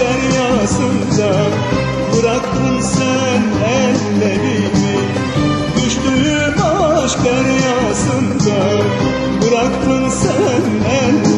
deryasında Bıraktın sen ellerimi. Düştüğüm aşk deryasında Bıraktın sen ellerimi.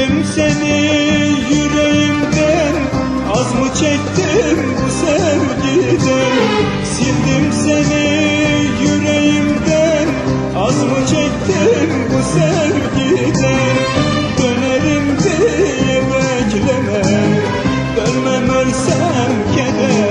Sildim seni yüreğimden Az mı çektim bu sevgiden Sildim seni yüreğimden Az mı çektim bu sevgiden Dönerim diye bekleme. Dönmem ölsem kederimden